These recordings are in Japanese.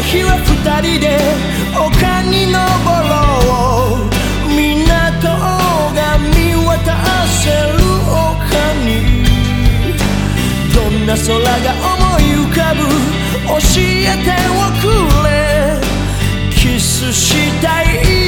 日は二人で丘に登ろう。港が見渡せる丘に。どんな空が思い浮かぶ？教えておくれ。キスしたい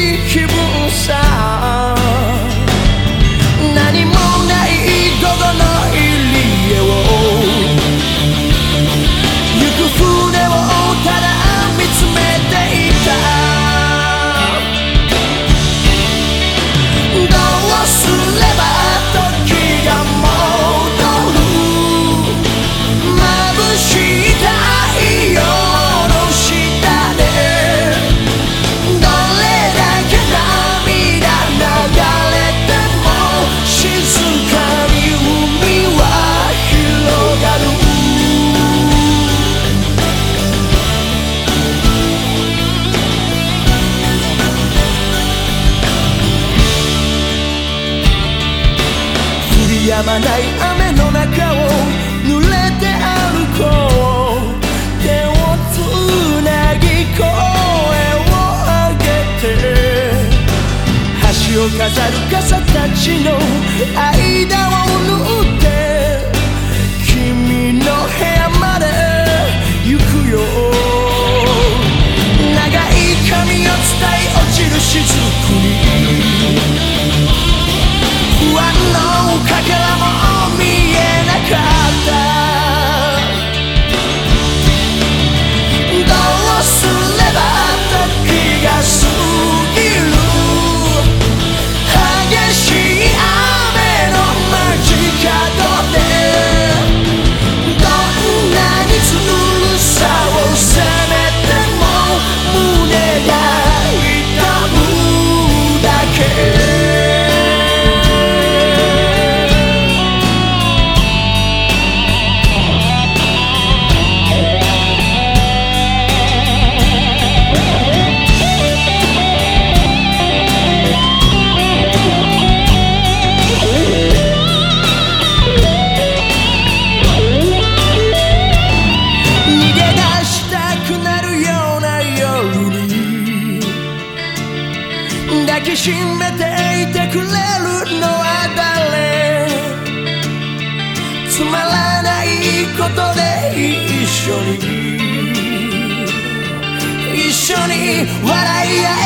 止まない雨の中を濡れて歩こう手をつなぎ声を上げて橋を飾る傘たちの間を縫って君の部屋まで行くよ長い髪を伝え落ちる雫きしめていてくれるのは誰？つまらないことで一緒に。一緒に笑い合え